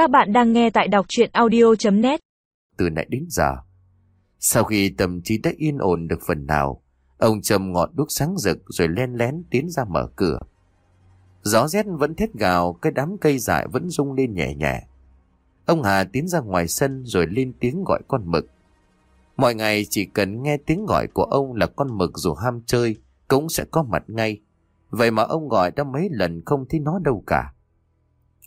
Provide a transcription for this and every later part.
Các bạn đang nghe tại đọc chuyện audio.net Từ nãy đến giờ, Sau khi tâm trí đã yên ổn được phần nào, Ông châm ngọn đuốc sáng rực rồi len lén tiến ra mở cửa Gió rét vẫn thét gào, Cái đám cây dại vẫn rung lên nhẹ nhẹ Ông Hà tiến ra ngoài sân rồi lên tiếng gọi con mực Mọi ngày chỉ cần nghe tiếng gọi của ông là con mực dù ham chơi cũng sẽ có mặt ngay. Vậy mà ông gọi đã mấy lần không thấy nó đâu cả.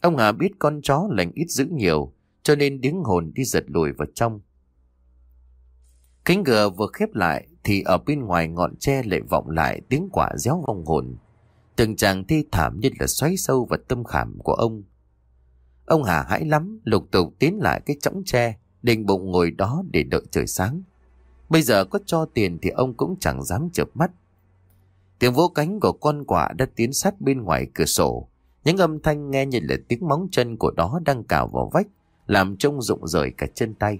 Ông Hà biết con chó lành ít dữ nhiều, cho nên tiếng hồn đi giật lùi vào trong. Cánh cửa vừa khép lại thì ở bên ngoài ngọn tre lại vọng lại tiếng quả réo vong hồn. Từng chàng thi thảm như là xoáy sâu vào tâm khảm của ông. Ông Hà hãi lắm, lục tục tiến lại cái chõng tre, định bụng ngồi đó để đợi trời sáng. Bây giờ có cho tiền thì ông cũng chẳng dám chợp mắt. Tiếng vỗ cánh của con quạ đã tiến sát bên ngoài cửa sổ. Những âm thanh nghe như là tiếng móng chân của nó đang cào vào vách, làm trông rụng rời cả chân tay.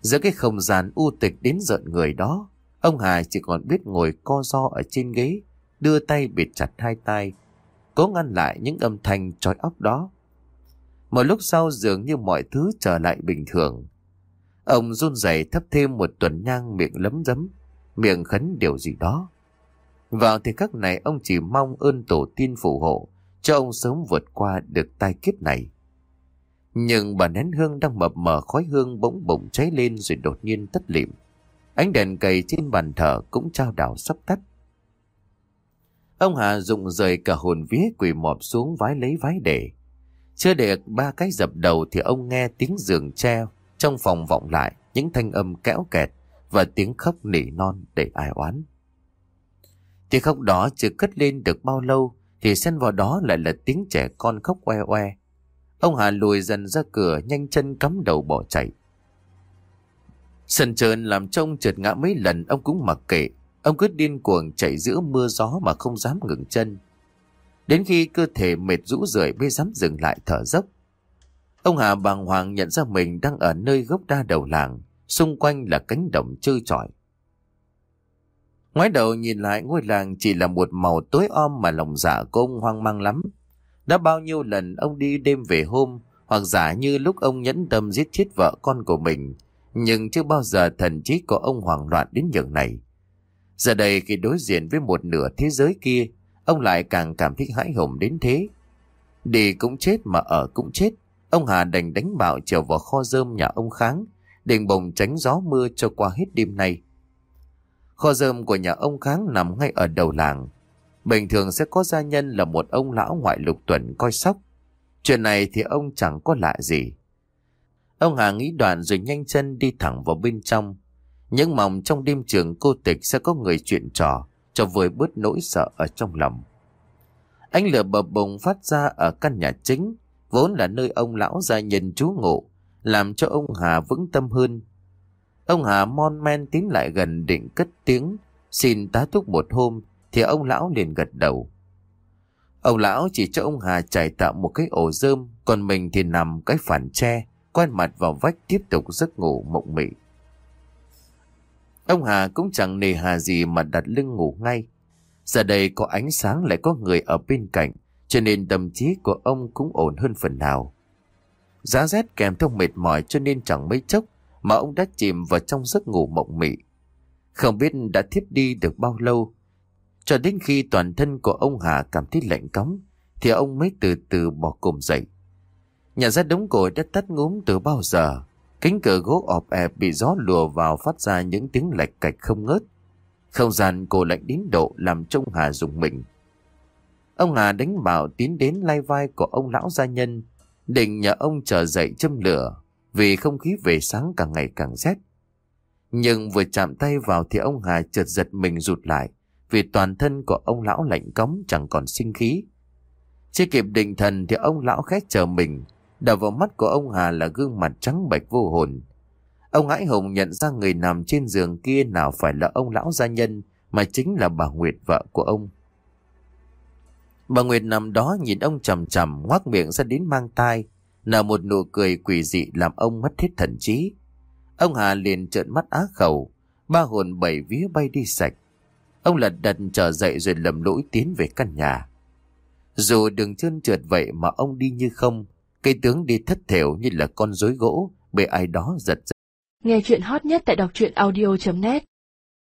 Giữa cái không gian u tịch đến giận người đó, ông Hà chỉ còn biết ngồi co ro ở trên ghế, đưa tay bịt chặt hai tay, cố ngăn lại những âm thanh trói óc đó. Một lúc sau dường như mọi thứ trở lại bình thường. Ông run rẩy thắp thêm một tuần nhang miệng lấm dấm, miệng khấn điều gì đó. Vào thời khắc này ông chỉ mong ơn tổ tiên phù hộ cho ông sớm vượt qua được tai kiếp này. Nhưng bà nén hương đang mập mờ, khói hương bỗng bỗng cháy lên rồi đột nhiên tắt lịm. Ánh đèn cầy trên bàn thờ cũng trao đảo sắp tắt. Ông Hà rụng rời cả hồn vía quỳ mọp xuống vái lấy vái để. Chưa để ba cái dập đầu thì ông nghe tiếng giường treo trong phòng vọng lại, những thanh âm kéo kẹt và tiếng khóc nỉ non để ai oán. Tiếng khóc đó chưa cất lên được bao lâu thì xen vào đó lại là tiếng trẻ con khóc oe oe. Ông Hà lùi dần ra cửa nhanh chân cắm đầu bỏ chạy. Sân trơn làm trông trượt ngã mấy lần ông cũng mặc kệ. Ông cứ điên cuồng chạy giữa mưa gió mà không dám ngừng chân. Đến khi cơ thể mệt rũ rượi mới dám dừng lại thở dốc. Ông Hà bàng hoàng nhận ra mình đang ở nơi gốc đa đầu làng, xung quanh là cánh đồng trơ trọi. Ngoái đầu nhìn lại ngôi làng chỉ là một màu tối om mà lòng dạ của ông hoang mang lắm. Đã bao nhiêu lần ông đi đêm về hôm, hoặc giả như lúc ông nhẫn tâm giết chết vợ con của mình, nhưng chưa bao giờ thần trí của ông hoảng loạn đến nhường này. Giờ đây khi đối diện với một nửa thế giới kia, ông lại càng cảm thấy hãi hùng đến thế. Đi cũng chết mà ở cũng chết, ông Hà đành đánh bạo trèo vào kho rơm nhà ông Kháng, định bồng tránh gió mưa cho qua hết đêm nay. Kho rơm của nhà ông Kháng nằm ngay ở đầu làng. Bình thường sẽ có gia nhân là một ông lão ngoại lục tuần coi sóc. Chuyện này thì ông chẳng có lạ gì. Ông Hà nghĩ đoạn rồi nhanh chân đi thẳng vào bên trong. Những mong trong đêm trường cô tịch sẽ có người chuyện trò cho vơi bớt nỗi sợ ở trong lòng. Ánh lửa bập bùng phát ra ở căn nhà chính, vốn là nơi ông lão gia nhân trú ngụ, làm cho ông Hà vững tâm hơn. Ông Hà mon men tiến lại gần định cất tiếng, xin tá túc một hôm, thì ông lão liền gật đầu. Ông lão chỉ cho ông Hà trải tạo một cái ổ rơm, còn mình thì nằm cái phản tre, quay mặt vào vách tiếp tục giấc ngủ mộng mị. Ông Hà cũng chẳng nề hà gì mà đặt lưng ngủ ngay. Giờ đây có ánh sáng lại có người ở bên cạnh, cho nên tâm trí của ông cũng ổn hơn phần nào. Giá rét kèm theo mệt mỏi cho nên chẳng mấy chốc mà ông đã chìm vào trong giấc ngủ mộng mị. Không biết đã thiếp đi được bao lâu, cho đến khi toàn thân của ông Hà cảm thấy lạnh cóng, thì ông mới từ từ bỏ cồm dậy. Nhà ra đống cội đã tắt ngúm từ bao giờ, cánh cửa gỗ ọp ẹp bị gió lùa vào phát ra những tiếng lạch cạch không ngớt. Không gian cổ lạnh đến độ làm trông Hà dùng mình. Ông Hà đánh bảo tiến đến lai vai của ông lão gia nhân, định nhờ ông trở dậy châm lửa, vì không khí về sáng càng ngày càng rét. Nhưng vừa chạm tay vào thì ông Hà chợt giật mình rụt lại, vì toàn thân của ông lão lạnh cống chẳng còn sinh khí. Chưa kịp định thần thì ông lão khét chờ mình, đập vào mắt của ông Hà là gương mặt trắng bệch vô hồn. Ông Ngãi Hùng nhận ra người nằm trên giường kia nào phải là ông lão gia nhân, mà chính là bà Nguyệt vợ của ông. Bà Nguyệt nằm đó nhìn ông chầm chầm ngoác miệng ra đến mang tai, nở một nụ cười quỷ dị làm ông mất hết thần trí. Ông Hà liền trợn mắt á khẩu, ba hồn bảy vía bay đi sạch. Ông lật đật trở dậy rồi lầm lỗi tiến về căn nhà. Dù đường chân trượt vậy mà ông đi như không, Cây tướng đi thất thểu như là con rối gỗ, bị ai đó giật giật. Nghe chuyện hot nhất tại đọc truyện audio.net